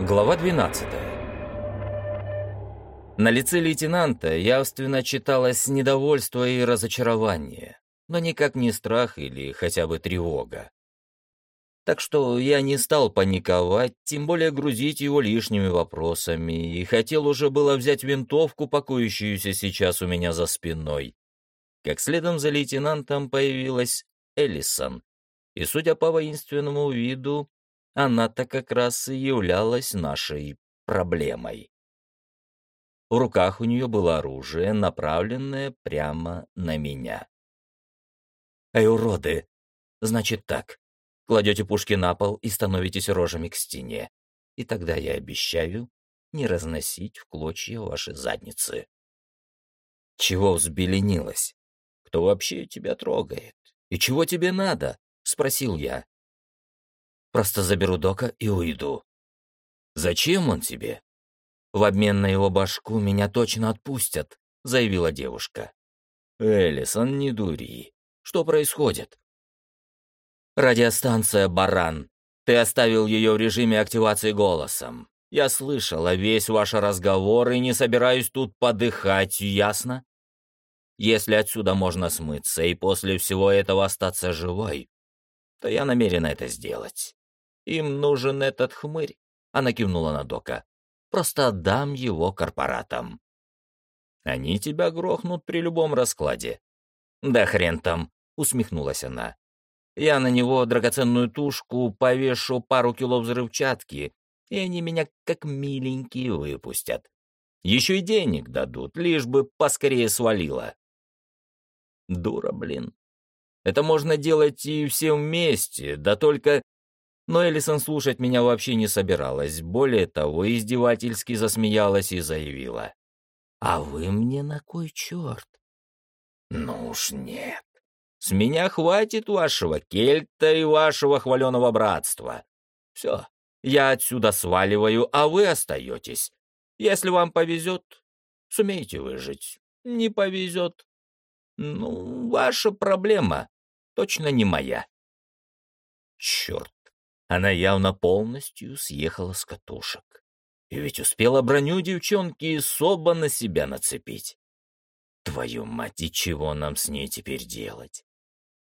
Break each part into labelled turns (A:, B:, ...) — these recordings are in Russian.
A: Глава 12 На лице лейтенанта явственно читалось недовольство и разочарование, но никак не страх или хотя бы тревога. Так что я не стал паниковать, тем более грузить его лишними вопросами, и хотел уже было взять винтовку, покоящуюся сейчас у меня за спиной. Как следом за лейтенантом появилась Эллисон, и, судя по воинственному виду, она-то как раз и являлась нашей проблемой. В руках у нее было оружие, направленное прямо на меня. «Эй, уроды! Значит так, кладете пушки на пол и становитесь рожами к стене, и тогда я обещаю не разносить в клочья ваши задницы». «Чего взбеленилась? Кто вообще тебя трогает? И чего тебе надо?» — спросил я. Просто заберу Дока и уйду. Зачем он тебе? В обмен на его башку меня точно отпустят, заявила девушка. Элисон, не дури. Что происходит? Радиостанция «Баран». Ты оставил ее в режиме активации голосом. Я слышала весь ваш разговор и не собираюсь тут подыхать, ясно? Если отсюда можно смыться и после всего этого остаться живой, то я намерен это сделать. Им нужен этот хмырь. Она кивнула на Дока. Просто отдам его корпоратам. Они тебя грохнут при любом раскладе. Да хрен там, усмехнулась она. Я на него драгоценную тушку повешу пару кило взрывчатки, и они меня как миленькие выпустят. Еще и денег дадут, лишь бы поскорее свалила. Дура, блин. Это можно делать и все вместе, да только но Элисон слушать меня вообще не собиралась. Более того, издевательски засмеялась и заявила. «А вы мне на кой черт?» «Ну уж нет. С меня хватит вашего кельта и вашего хваленого братства. Все, я отсюда сваливаю, а вы остаетесь. Если вам повезет, сумеете выжить. Не повезет. Ну, ваша проблема, точно не моя». Черт. Она явно полностью съехала с катушек. И ведь успела броню девчонки особо на себя нацепить. Твою мать, и чего нам с ней теперь делать?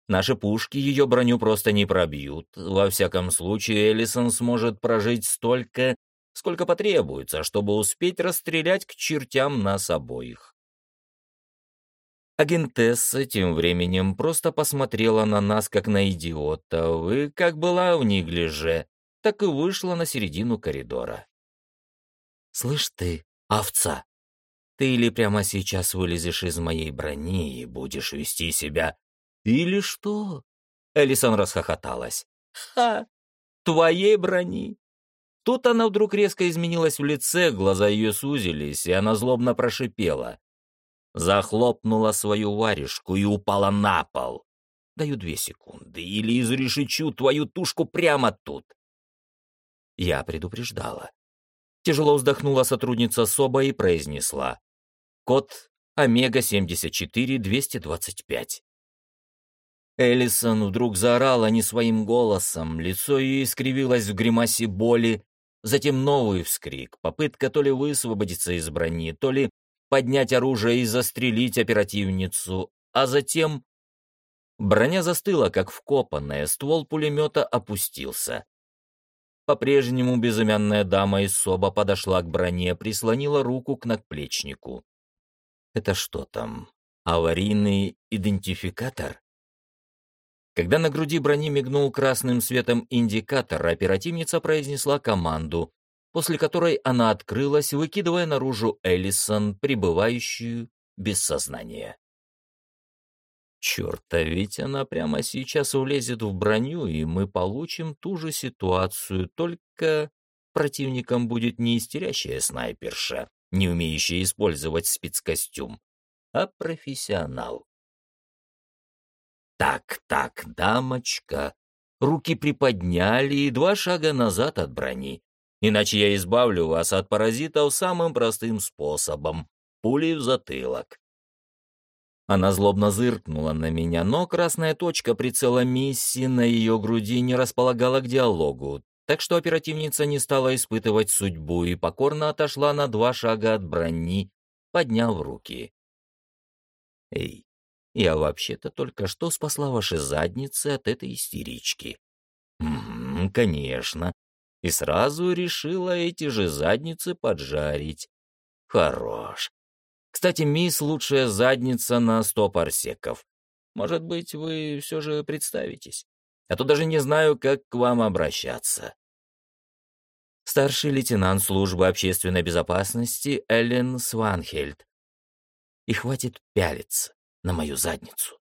A: Наши пушки ее броню просто не пробьют. Во всяком случае, Элисон сможет прожить столько, сколько потребуется, чтобы успеть расстрелять к чертям нас обоих. Агентесса тем временем просто посмотрела на нас, как на идиотов, и как была в неглиже, так и вышла на середину коридора. «Слышь ты, овца, ты или прямо сейчас вылезешь из моей брони и будешь вести себя, или что?» Элисон расхохоталась. «Ха! Твоей брони!» Тут она вдруг резко изменилась в лице, глаза ее сузились, и она злобно прошипела захлопнула свою варежку и упала на пол. Даю две секунды, или изрешечу твою тушку прямо тут. Я предупреждала. Тяжело вздохнула сотрудница СОБа и произнесла. Код Омега-74-225. Эллисон вдруг заорала не своим голосом, лицо ее искривилось в гримасе боли, затем новый вскрик, попытка то ли высвободиться из брони, то ли поднять оружие и застрелить оперативницу, а затем... Броня застыла, как вкопанная, ствол пулемета опустился. По-прежнему безымянная дама из СОБа подошла к броне, прислонила руку к надплечнику. «Это что там? Аварийный идентификатор?» Когда на груди брони мигнул красным светом индикатор, оперативница произнесла команду, после которой она открылась, выкидывая наружу Эллисон, пребывающую без сознания. Черт, а ведь она прямо сейчас улезет в броню, и мы получим ту же ситуацию, только противником будет не истерящая снайперша, не умеющая использовать спецкостюм, а профессионал. Так, так, дамочка, руки приподняли и два шага назад от брони. Иначе я избавлю вас от паразитов самым простым способом — пулей в затылок. Она злобно зыркнула на меня, но красная точка прицела миссии на ее груди не располагала к диалогу, Так что оперативница не стала испытывать судьбу и покорно отошла на два шага от брони, подняв руки. «Эй, я вообще-то только что спасла ваши задницы от этой истерички». «М «Конечно. И сразу решила эти же задницы поджарить. Хорош. Кстати, мисс — лучшая задница на сто парсеков. Может быть, вы все же представитесь? А то даже не знаю, как к вам обращаться. Старший лейтенант службы общественной безопасности Эллен Сванхельд. И хватит пялиться на мою задницу.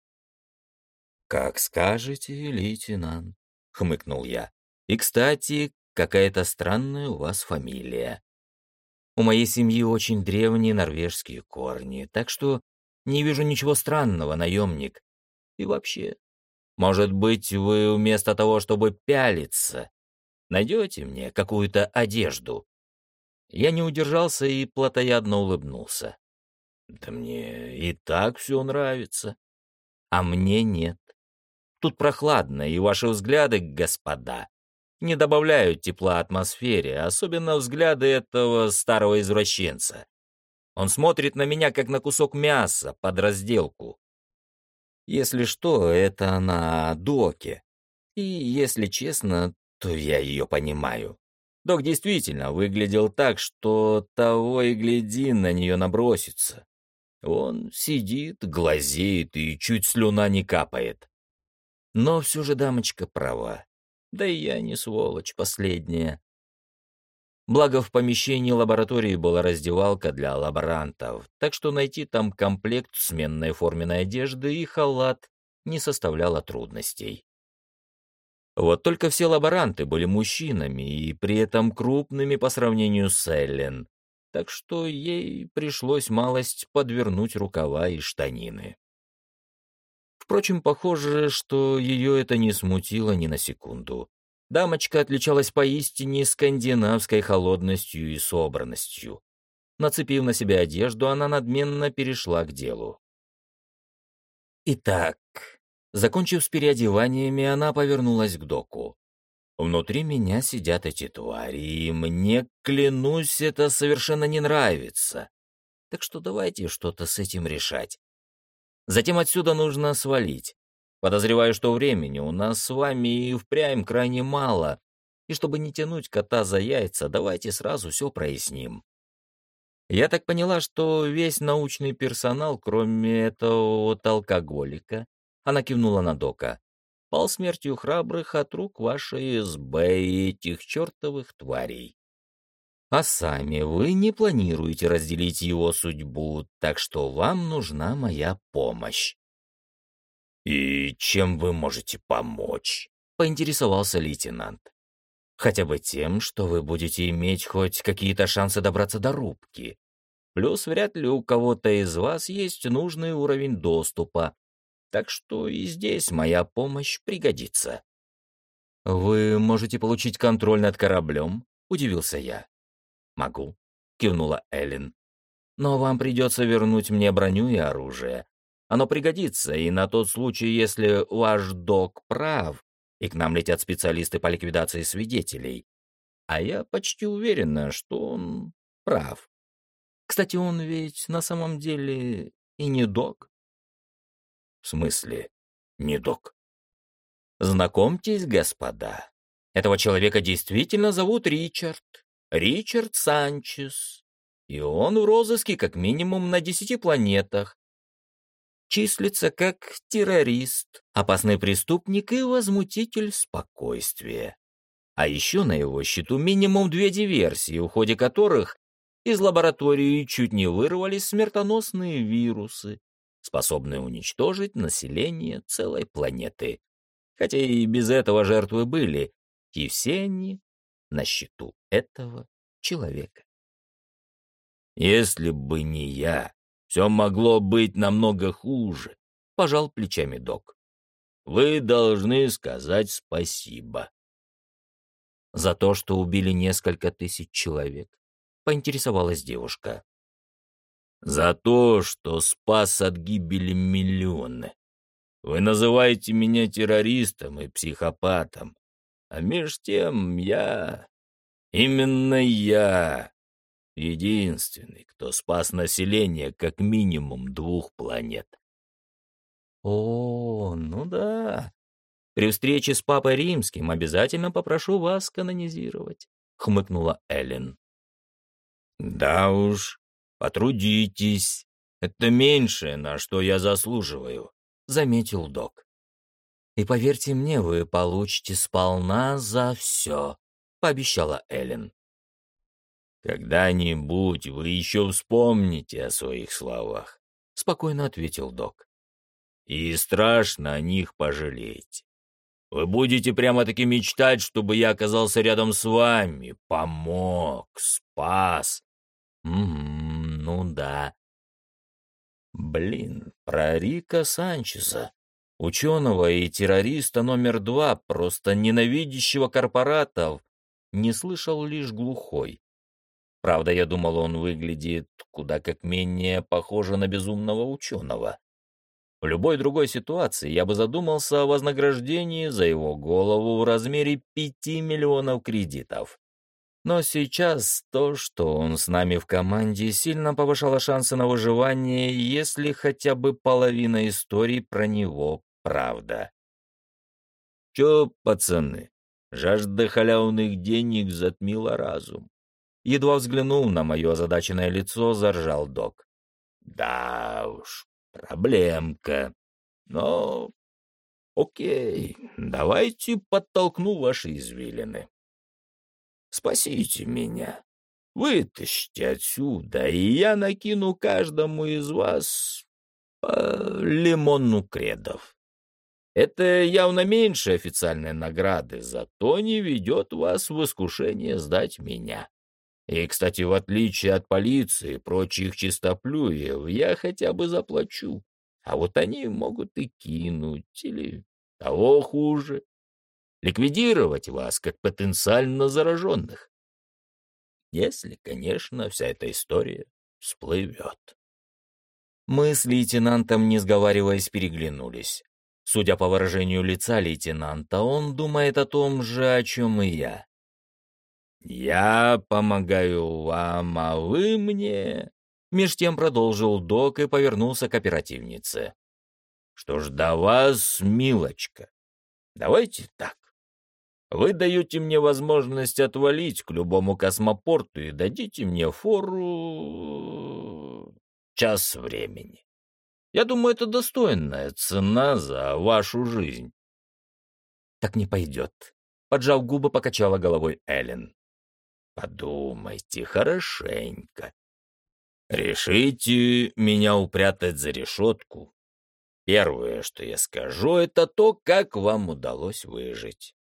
A: «Как скажете, лейтенант», — хмыкнул я. «И, кстати, какая-то странная у вас фамилия. У моей семьи очень древние норвежские корни, так что не вижу ничего странного, наемник. И вообще, может быть, вы вместо того, чтобы пялиться, найдете мне какую-то одежду?» Я не удержался и плотоядно улыбнулся. «Да мне и так все нравится. А мне нет. Тут прохладно, и ваши взгляды, господа, не добавляют тепла атмосфере, особенно взгляды этого старого извращенца. Он смотрит на меня, как на кусок мяса под разделку. Если что, это на доке. И, если честно, то я ее понимаю. Док действительно выглядел так, что того и гляди на нее набросится. Он сидит, глазеет и чуть слюна не капает. Но все же дамочка права. Да и я не сволочь последняя. Благо, в помещении лаборатории была раздевалка для лаборантов, так что найти там комплект сменной форменной одежды и халат не составляло трудностей. Вот только все лаборанты были мужчинами и при этом крупными по сравнению с Эллен, так что ей пришлось малость подвернуть рукава и штанины. Впрочем, похоже, что ее это не смутило ни на секунду. Дамочка отличалась поистине скандинавской холодностью и собранностью. Нацепив на себя одежду, она надменно перешла к делу. Итак, закончив с переодеваниями, она повернулась к доку. Внутри меня сидят эти твари, и мне, клянусь, это совершенно не нравится. Так что давайте что-то с этим решать. Затем отсюда нужно свалить. Подозреваю, что времени у нас с вами и впрямь крайне мало. И чтобы не тянуть кота за яйца, давайте сразу все проясним. Я так поняла, что весь научный персонал, кроме этого вот алкоголика, она кивнула на Дока, пал смертью храбрых от рук вашей СБ и этих чертовых тварей. А сами вы не планируете разделить его судьбу, так что вам нужна моя помощь. «И чем вы можете помочь?» — поинтересовался лейтенант. «Хотя бы тем, что вы будете иметь хоть какие-то шансы добраться до рубки. Плюс вряд ли у кого-то из вас есть нужный уровень доступа, так что и здесь моя помощь пригодится». «Вы можете получить контроль над кораблем?» — удивился я. «Могу», — кивнула Эллен. «Но вам придется вернуть мне броню и оружие. Оно пригодится и на тот случай, если ваш док прав, и к нам летят специалисты по ликвидации свидетелей. А я почти уверена, что он прав. Кстати, он ведь на самом деле и не док». «В смысле не док?» «Знакомьтесь, господа, этого человека действительно зовут Ричард. Ричард Санчес, и он в розыске как минимум на десяти планетах. Числится как террорист, опасный преступник и возмутитель спокойствия. А еще на его счету минимум две диверсии, в ходе которых из лаборатории чуть не вырвались смертоносные вирусы, способные уничтожить население целой планеты. Хотя и без этого жертвы были, и все они на счету этого человека. «Если бы не я, все могло быть намного хуже», — пожал плечами док. «Вы должны сказать спасибо». «За то, что убили несколько тысяч человек», — поинтересовалась девушка. «За то, что спас от гибели миллионы. Вы называете меня террористом и психопатом, А меж тем я... Именно я единственный, кто спас население как минимум двух планет.
B: О, ну да. При встрече с Папой Римским обязательно попрошу вас канонизировать, хмыкнула Эллен.
A: Да уж, потрудитесь. Это меньшее, на что я заслуживаю, заметил док.
B: И поверьте мне, вы получите сполна за все, пообещала Эллен.
A: «Когда-нибудь вы еще вспомните о своих словах», — спокойно ответил док. «И страшно о них пожалеть. Вы будете прямо-таки мечтать, чтобы я оказался рядом с вами, помог, спас».
B: «М ну да». Блин, про Рика Санчеза, ученого и террориста номер два, просто ненавидящего корпоратов, не слышал лишь глухой. Правда, я думал, он выглядит куда как менее похоже на безумного ученого. В любой другой ситуации я бы задумался о вознаграждении за его голову в размере пяти миллионов кредитов. Но сейчас то, что он с нами в команде, сильно повышало шансы на выживание, если хотя бы половина истории про него правда.
A: Чё, пацаны, жажда халявных денег затмила разум.
B: Едва взглянул на мое озадаченное лицо, заржал док.
A: «Да уж, проблемка. Но окей, давайте подтолкну ваши извилины. Спасите меня, вытащите отсюда, и я накину каждому из вас по лимонну кредов. Это явно меньше официальной награды, зато не ведет вас в искушение сдать меня. И, кстати, в отличие от полиции и прочих чистоплюев, я хотя бы заплачу. А вот они могут и кинуть, или того хуже, ликвидировать вас как потенциально зараженных. Если, конечно, вся эта история всплывет.
B: Мы с лейтенантом, не сговариваясь, переглянулись. Судя по выражению лица лейтенанта, он думает о том же, о чем и я.
A: «Я помогаю вам, а вы мне...»
B: Меж тем продолжил док и повернулся к оперативнице.
A: «Что ж до вас, милочка, давайте так. Вы даете мне возможность отвалить к любому космопорту и дадите мне фору... час времени. Я думаю, это достойная цена за вашу жизнь».
B: «Так не пойдет», — поджав губы, покачала головой Эллен.
A: Подумайте хорошенько. Решите меня упрятать за решетку. Первое, что я скажу, это то, как вам удалось выжить.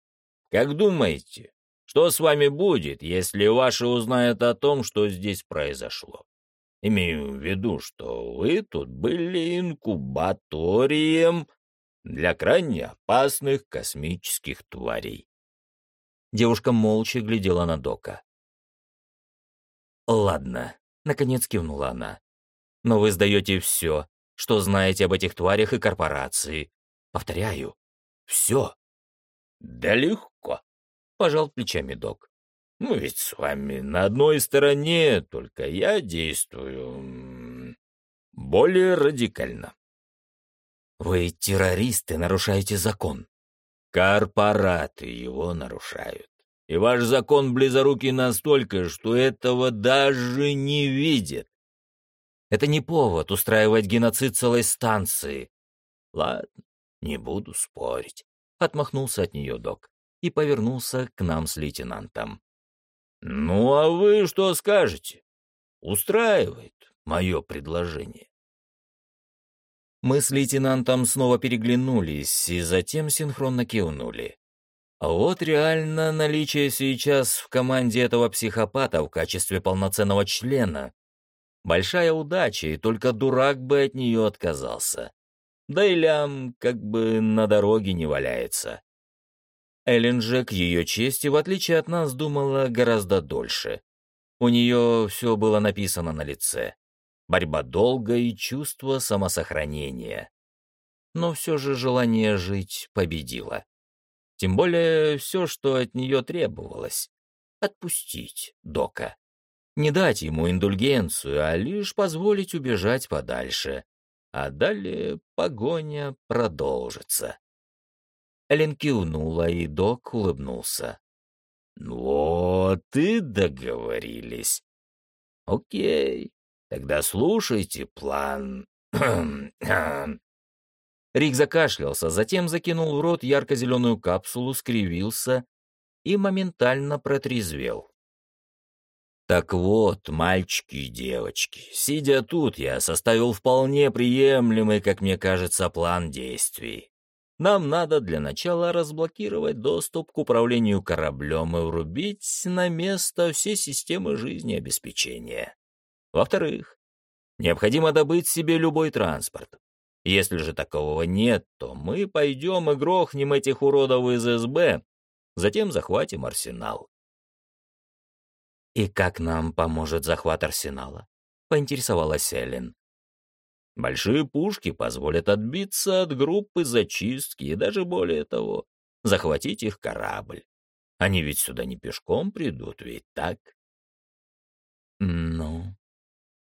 A: Как думаете, что с вами будет, если ваши узнают о том, что здесь произошло? Имею в виду, что вы тут были инкубаторием для крайне опасных космических тварей.
B: Девушка молча глядела на Дока. «Ладно», — наконец кивнула она. «Но вы сдаете все, что знаете об этих тварях и корпорации. Повторяю, все».
A: «Да легко», —
B: пожал плечами док.
A: «Мы ведь с вами на одной стороне, только я действую более радикально».
B: «Вы террористы, нарушаете закон».
A: «Корпораты его нарушают. И ваш закон близорукий настолько, что этого даже не видит.
B: Это не повод устраивать геноцид целой станции.
A: Ладно, не буду спорить.
B: Отмахнулся от нее док и повернулся к нам с лейтенантом.
A: Ну, а вы что скажете? Устраивает мое предложение.
B: Мы с лейтенантом снова переглянулись и затем синхронно кивнули. А вот реально наличие сейчас в команде этого психопата в качестве полноценного члена. Большая удача, и только дурак бы от нее отказался. Да и лям как бы на дороге не валяется. Эллен же, к ее чести, в отличие от нас, думала гораздо дольше. У нее все было написано на лице. Борьба долгая и чувство самосохранения. Но все же желание жить победило.
A: Тем более все, что от нее требовалось — отпустить Дока. Не дать ему индульгенцию, а лишь позволить убежать подальше. А далее погоня продолжится. Элен кивнула, и док улыбнулся. «Вот и договорились. Окей, тогда слушайте план. Рик закашлялся, затем закинул в рот ярко-зеленую капсулу, скривился и моментально протрезвел. Так вот, мальчики и девочки, сидя тут, я составил вполне приемлемый, как мне кажется, план действий. Нам надо для начала разблокировать доступ к управлению кораблем и врубить на место все системы жизнеобеспечения. Во-вторых, необходимо добыть себе любой транспорт. Если же такового нет, то мы пойдем и грохнем этих уродов из СБ, затем захватим арсенал. «И как нам поможет захват арсенала?» — поинтересовалась Эллен. «Большие пушки позволят отбиться от группы зачистки и даже более того, захватить их корабль. Они ведь сюда не пешком придут, ведь так?» «Ну,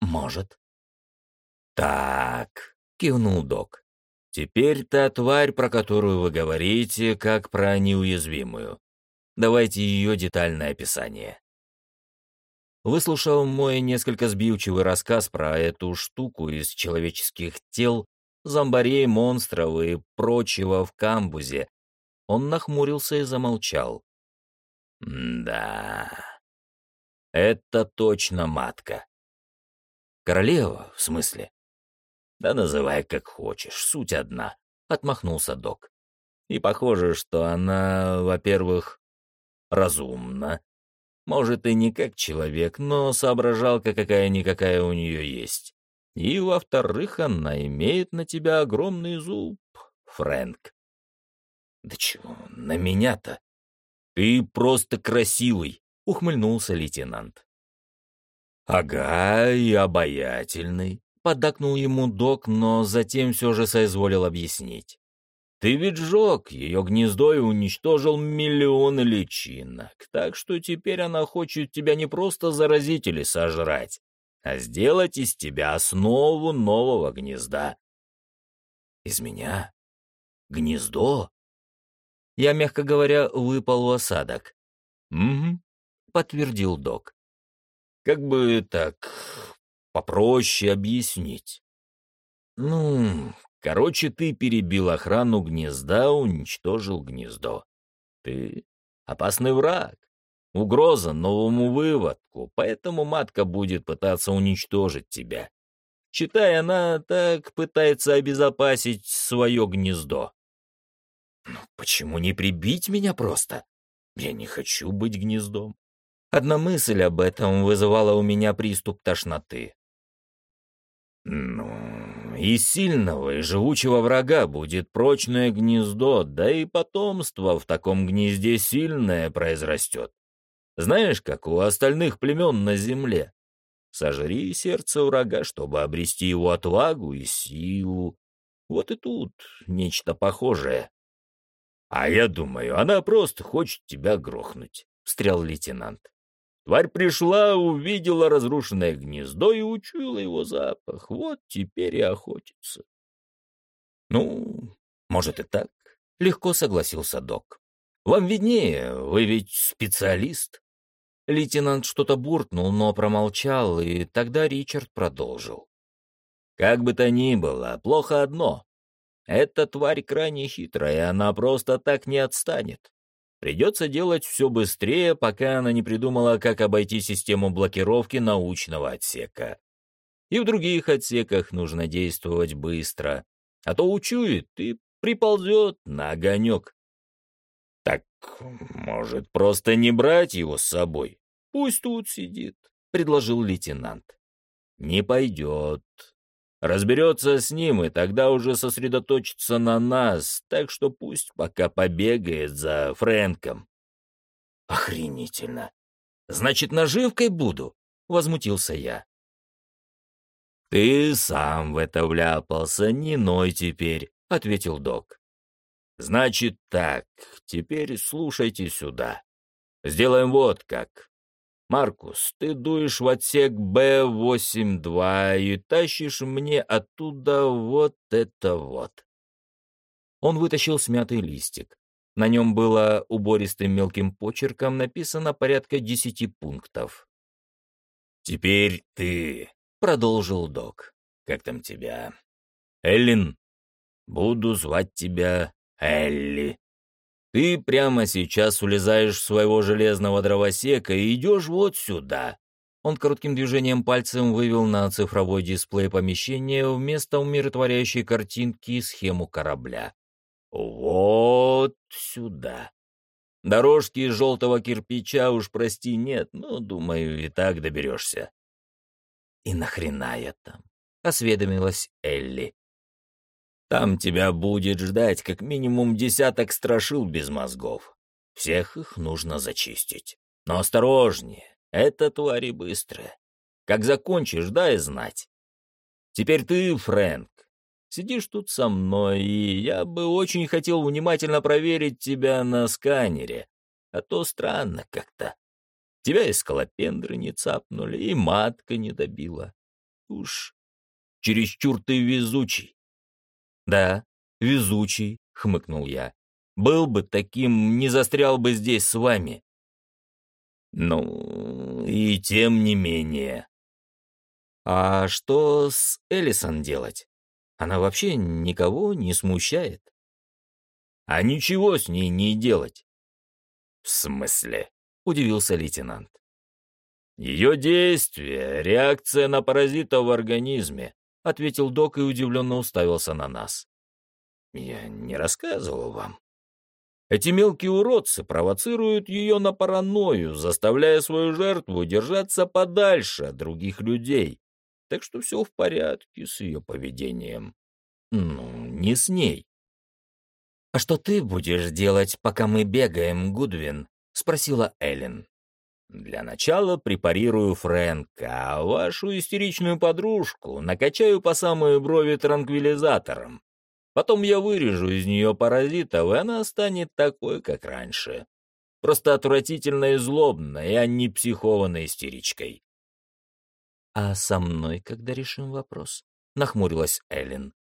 A: может». «Так», — кивнул док. «Теперь та тварь, про которую вы говорите, как про неуязвимую. Давайте ее детальное описание». Выслушав мой несколько сбивчивый рассказ про эту штуку из человеческих тел, зомбарей, монстров и прочего в камбузе, он нахмурился и замолчал. «Да, это точно матка». «Королева, в смысле?» «Да называй как хочешь, суть одна», — отмахнулся док. «И похоже, что она, во-первых, разумна, может, и не как человек, но соображалка какая-никакая у нее есть. И, во-вторых, она имеет на тебя огромный зуб, Фрэнк. Да чего, на меня-то? Ты просто красивый, ухмыльнулся лейтенант. Ага, и обаятельный, поддакнул ему док, но затем все же соизволил объяснить. Ты ведь сжег ее гнездо и уничтожил миллионы личинок, так что теперь она хочет тебя не просто заразить или сожрать, а сделать из тебя основу нового гнезда. Из меня? Гнездо? Я, мягко говоря, выпал в осадок. Угу, подтвердил док. Как бы так попроще объяснить? Ну, Короче, ты перебил охрану гнезда, уничтожил гнездо. Ты опасный враг, угроза новому выводку, поэтому матка будет пытаться уничтожить тебя. Читай, она так пытается обезопасить свое гнездо. Ну почему не прибить меня просто? Я не хочу быть гнездом. Одна мысль об этом вызывала у меня приступ тошноты. Ну, и сильного, и живучего врага будет прочное гнездо, да и потомство в таком гнезде сильное произрастет. Знаешь, как у остальных племен на земле. Сожри сердце врага, чтобы обрести его отвагу и силу. Вот и тут нечто похожее. А я думаю, она просто хочет тебя грохнуть, — встрял лейтенант. Тварь пришла, увидела разрушенное гнездо и учуяла его запах. Вот теперь и охотится. Ну, может и так. Легко согласился док. Вам виднее, вы ведь специалист. Лейтенант что-то буркнул, но промолчал, и тогда Ричард продолжил. Как бы то ни было, плохо одно. Эта тварь крайне хитрая, она просто так не отстанет. Придется делать все быстрее, пока она не придумала, как обойти систему блокировки научного отсека. И в других отсеках нужно действовать быстро, а то учует и приползет на огонек. Так, может, просто не брать его с собой? Пусть тут сидит, — предложил лейтенант. Не пойдет. Разберется с ним, и тогда уже сосредоточится на нас, так что пусть пока побегает за Фрэнком. Охренительно. Значит, наживкой буду? Возмутился я. Ты сам в это вляпался, не ной теперь, ответил док.
B: Значит так, теперь слушайте сюда. Сделаем вот как. Маркус, ты дуешь в отсек Б-82 и тащишь мне оттуда вот это вот.
A: Он вытащил смятый листик. На нем было убористым мелким почерком написано порядка десяти пунктов.
B: «Теперь ты», — продолжил док. «Как там тебя?» «Эллин? Буду звать тебя Элли. Ты прямо сейчас улезаешь своего железного дровосека и идешь вот сюда».
A: Он коротким движением пальцем вывел на цифровой дисплей помещения вместо умиротворяющей картинки схему корабля.
B: Вот сюда. Дорожки из желтого кирпича уж, прости, нет, но, думаю, и так доберешься.
A: И нахрена я там? Осведомилась Элли.
B: Там тебя будет ждать как минимум десяток страшил без мозгов. Всех их нужно зачистить. Но осторожнее, это твари быстрые. Как закончишь, дай знать. Теперь ты, Фрэнк, Сидишь тут со мной, и я бы очень хотел внимательно проверить тебя на сканере. А то странно как-то. Тебя и скалопендры не цапнули, и матка не добила. Уж чересчур ты везучий.
A: Да, везучий, хмыкнул я. Был бы таким, не застрял бы здесь с вами.
B: Ну, и тем не менее.
A: А что с Элисон делать? Она вообще никого не смущает.
B: А ничего с ней не делать. В смысле? Удивился лейтенант. Ее действие — реакция на паразита в организме, ответил док и удивленно уставился на нас. Я не рассказывал вам. Эти мелкие уродцы провоцируют ее на паранойю, заставляя свою жертву держаться подальше от других людей так что все в порядке с ее поведением. Ну, не с ней.
A: «А что ты будешь делать, пока мы бегаем, Гудвин?» — спросила Эллен.
B: «Для начала препарирую Фрэнка, а вашу истеричную подружку накачаю по самые брови транквилизатором. Потом я вырежу из нее паразитов, и она станет такой, как раньше. Просто отвратительно и злобной, а не психованной истеричкой.
A: «А со мной когда решим вопрос?» — нахмурилась Эллен.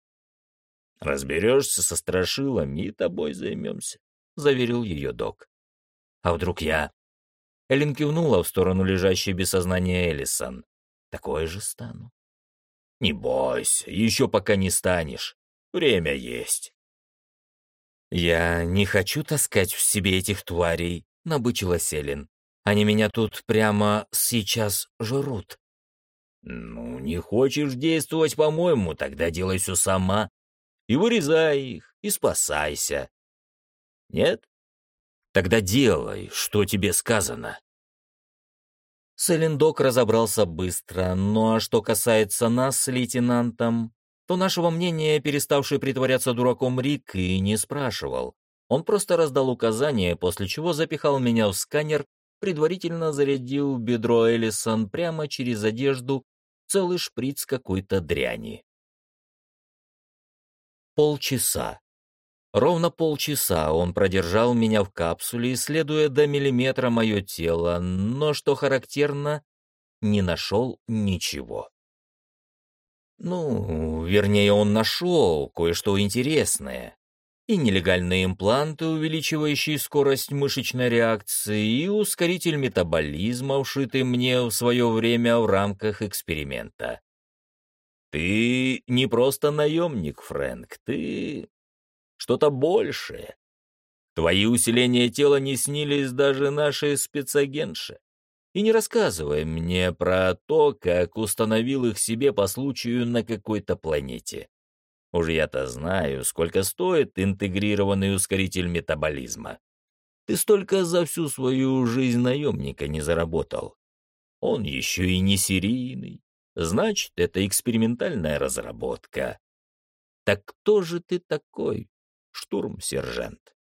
B: «Разберешься со страшилами и тобой займемся», — заверил ее док.
A: «А вдруг я?» Эллен кивнула в сторону лежащей без сознания Элисон. «Такое же стану».
B: «Не бойся, еще пока не станешь. Время есть».
A: «Я не хочу таскать в себе этих тварей», — набычилась Эллен. «Они меня тут прямо сейчас жрут».
B: «Ну, не хочешь действовать по-моему, тогда делай все сама. И вырезай их, и спасайся. Нет? Тогда делай, что тебе сказано».
A: Селендок разобрался быстро, ну а что касается нас с лейтенантом, то нашего мнения, переставший притворяться дураком Рик, и не спрашивал. Он просто раздал указание, после чего запихал меня в сканер, предварительно зарядил бедро Эллисон прямо через одежду целый шприц какой-то дряни. Полчаса. Ровно полчаса он продержал меня в капсуле, исследуя до миллиметра мое тело, но, что характерно, не нашел ничего. Ну, вернее, он нашел кое-что интересное и нелегальные импланты, увеличивающие скорость мышечной реакции, и ускоритель метаболизма, вшитый мне в свое время в рамках эксперимента.
B: Ты не просто наемник, Фрэнк, ты что-то большее. Твои усиления тела не снились даже нашей спецагентше. И не рассказывай мне про то, как установил их себе по случаю на какой-то планете. Уже я-то знаю, сколько стоит интегрированный ускоритель метаболизма. Ты столько за всю свою жизнь наемника не заработал. Он еще и не серийный. Значит, это экспериментальная разработка. Так кто же ты такой, штурм-сержант?